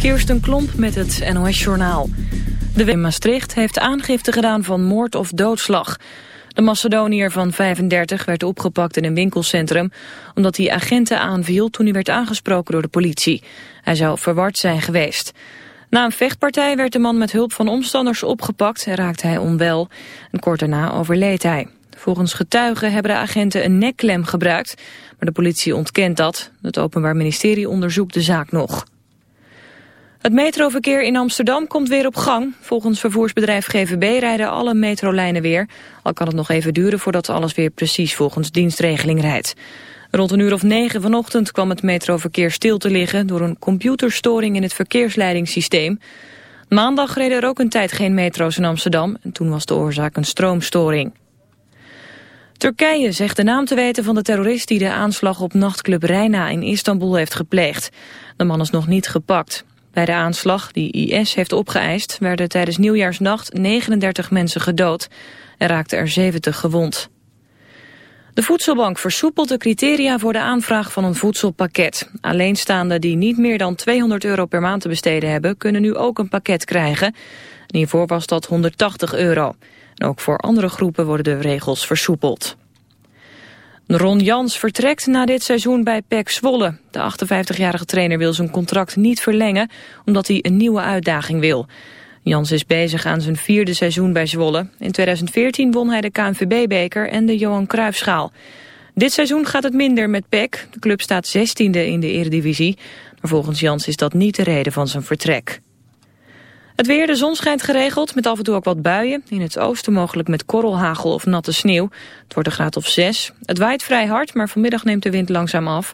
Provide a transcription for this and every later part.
Kirsten Klomp met het NOS-journaal. De in Maastricht heeft aangifte gedaan van moord of doodslag. De Macedoniër van 35 werd opgepakt in een winkelcentrum... omdat hij agenten aanviel toen hij werd aangesproken door de politie. Hij zou verward zijn geweest. Na een vechtpartij werd de man met hulp van omstanders opgepakt... en raakte hij onwel. En kort daarna overleed hij. Volgens getuigen hebben de agenten een nekklem gebruikt... maar de politie ontkent dat. Het Openbaar Ministerie onderzoekt de zaak nog. Het metroverkeer in Amsterdam komt weer op gang. Volgens vervoersbedrijf GVB rijden alle metrolijnen weer. Al kan het nog even duren voordat alles weer precies volgens dienstregeling rijdt. Rond een uur of negen vanochtend kwam het metroverkeer stil te liggen... door een computerstoring in het verkeersleidingssysteem. Maandag reden er ook een tijd geen metro's in Amsterdam... en toen was de oorzaak een stroomstoring. Turkije zegt de naam te weten van de terrorist die de aanslag op nachtclub Reina in Istanbul heeft gepleegd. De man is nog niet gepakt. Bij de aanslag die IS heeft opgeëist werden tijdens nieuwjaarsnacht 39 mensen gedood en raakten er 70 gewond. De Voedselbank versoepelt de criteria voor de aanvraag van een voedselpakket. Alleenstaanden die niet meer dan 200 euro per maand te besteden hebben... kunnen nu ook een pakket krijgen. En hiervoor was dat 180 euro. Ook voor andere groepen worden de regels versoepeld. Ron Jans vertrekt na dit seizoen bij PEC Zwolle. De 58-jarige trainer wil zijn contract niet verlengen... omdat hij een nieuwe uitdaging wil. Jans is bezig aan zijn vierde seizoen bij Zwolle. In 2014 won hij de KNVB-beker en de Johan Cruijffschaal. Dit seizoen gaat het minder met PEC. De club staat 16e in de eredivisie. Maar volgens Jans is dat niet de reden van zijn vertrek. Het weer, de zon schijnt geregeld, met af en toe ook wat buien. In het oosten mogelijk met korrelhagel of natte sneeuw. Het wordt een graad of 6. Het waait vrij hard, maar vanmiddag neemt de wind langzaam af.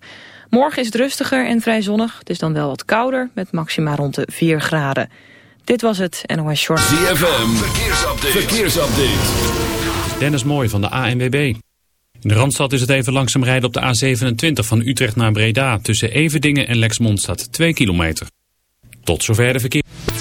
Morgen is het rustiger en vrij zonnig. Het is dan wel wat kouder, met maxima rond de 4 graden. Dit was het NOS Short. ZFM, verkeersupdate. verkeersupdate. Dennis Mooi van de ANWB. In de Randstad is het even langzaam rijden op de A27 van Utrecht naar Breda. Tussen Everdingen en Lexmond staat 2 kilometer. Tot zover de verkeer.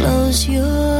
Close your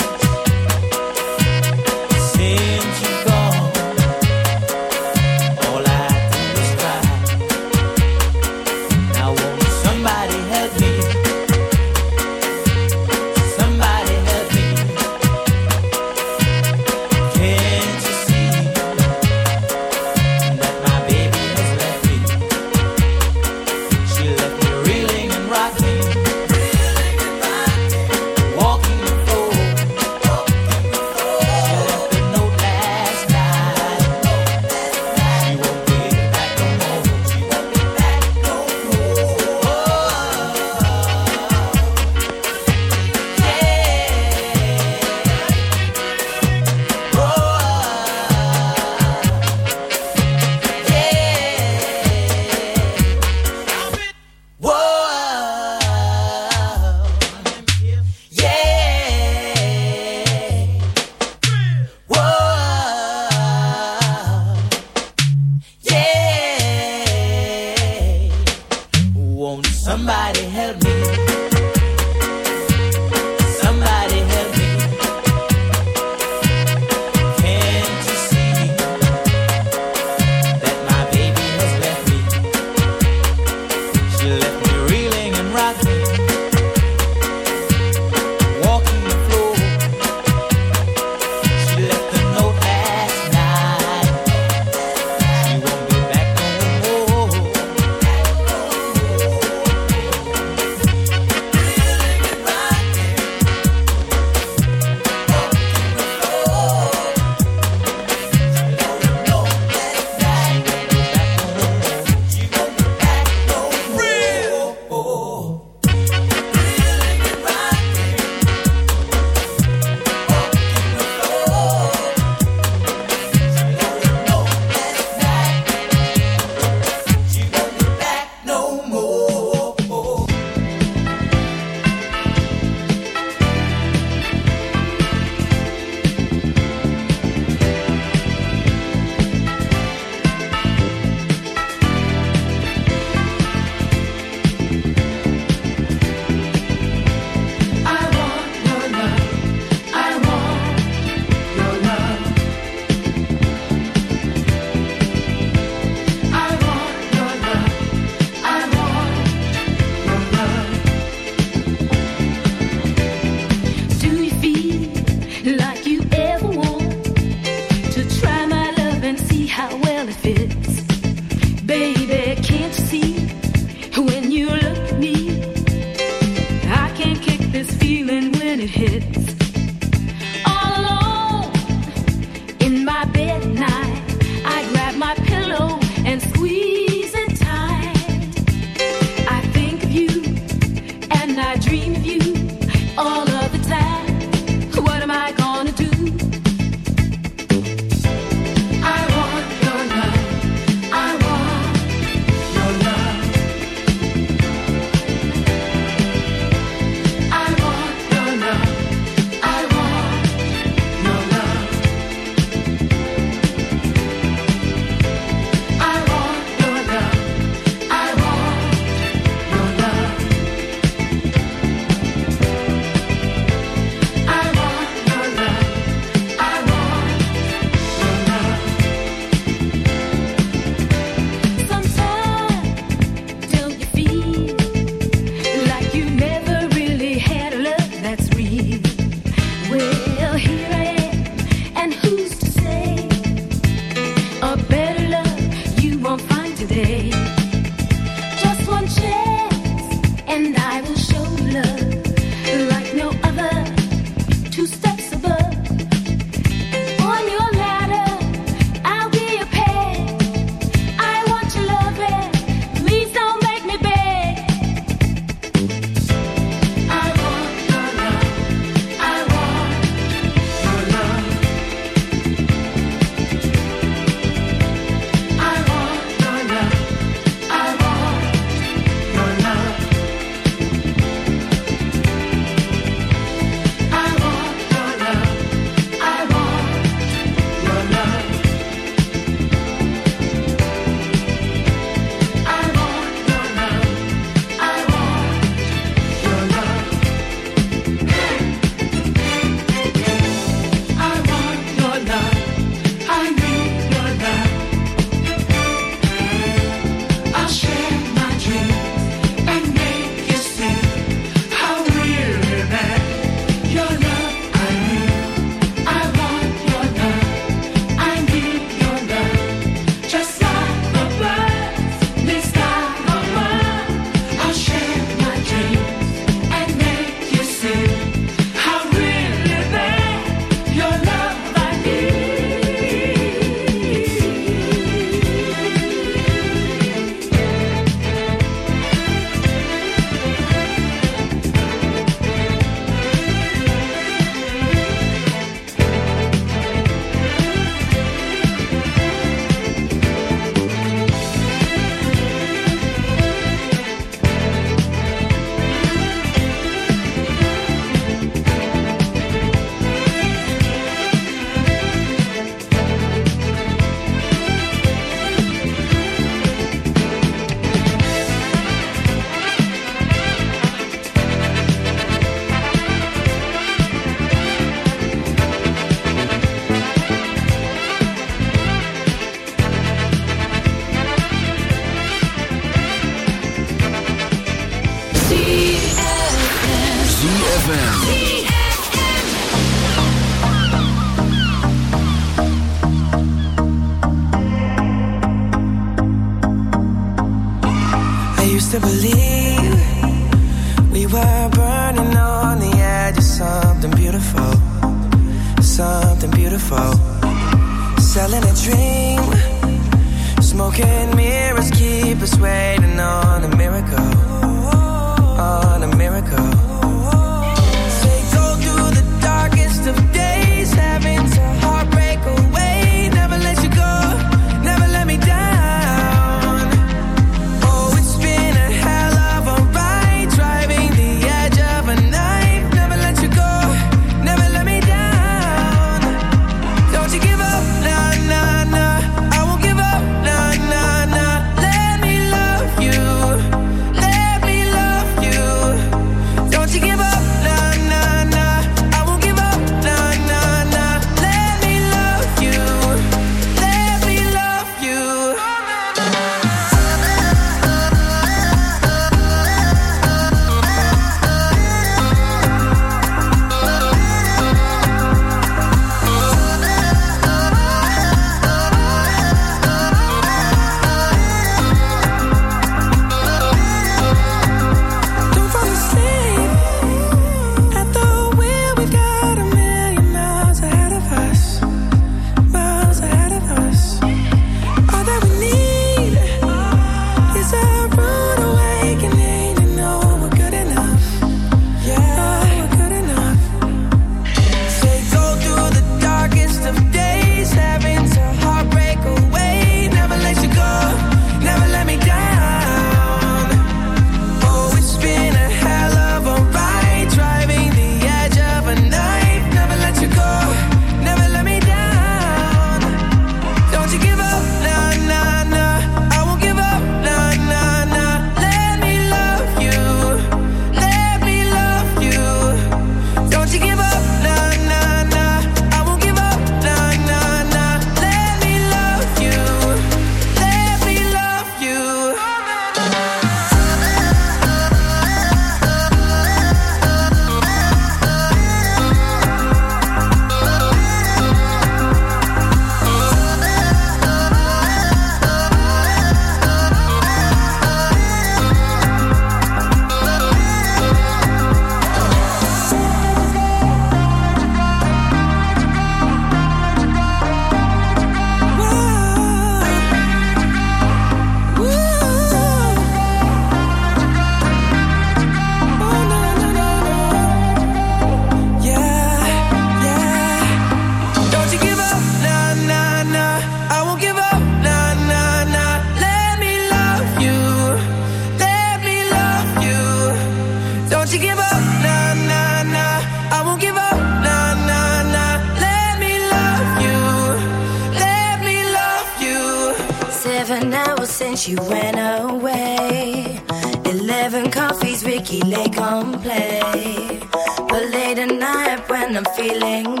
Feeling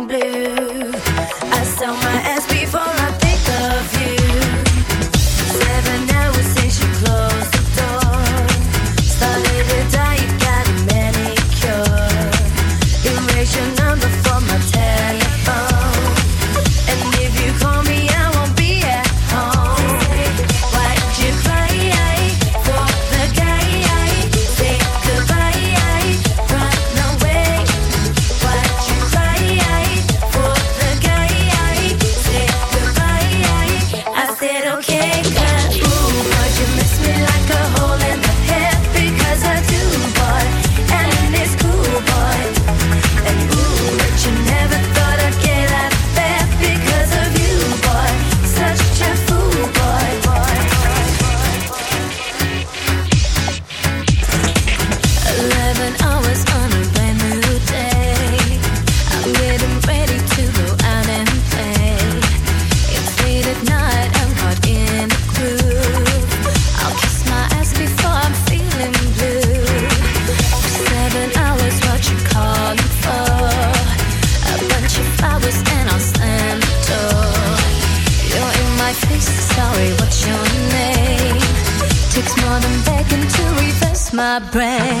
my breath.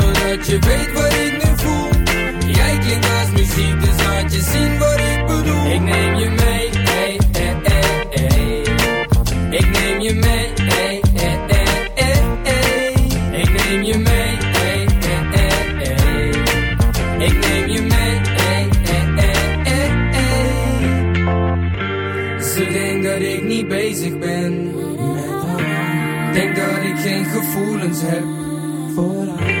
doordat je weet wat ik nu voel. Jij klinkt als muziek, dus laat je zien wat ik bedoel. Ik neem je mee, hey, hey, hey, hey. Ik neem je mee, hey, hey, hey, hey. Ik neem je mee, hey, hey, hey, hey. Ik neem je mee, hey, hey, hey, hey. Ze denkt dat ik niet bezig ben. Denk dat ik geen gevoelens heb voor haar.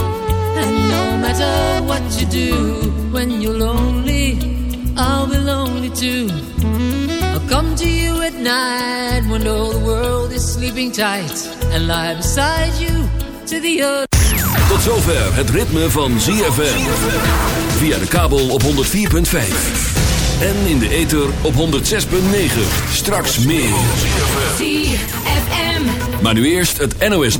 And no matter what you do, when you're lonely, I'll be lonely too. I'll come to you at night when all the world is sleeping tight and lie beside you to the earth. Tot zover het ritme van ZFM. Via de kabel op 104.5. En in de ether op 106.9. Straks meer. ZFM. Maar nu eerst het NOS.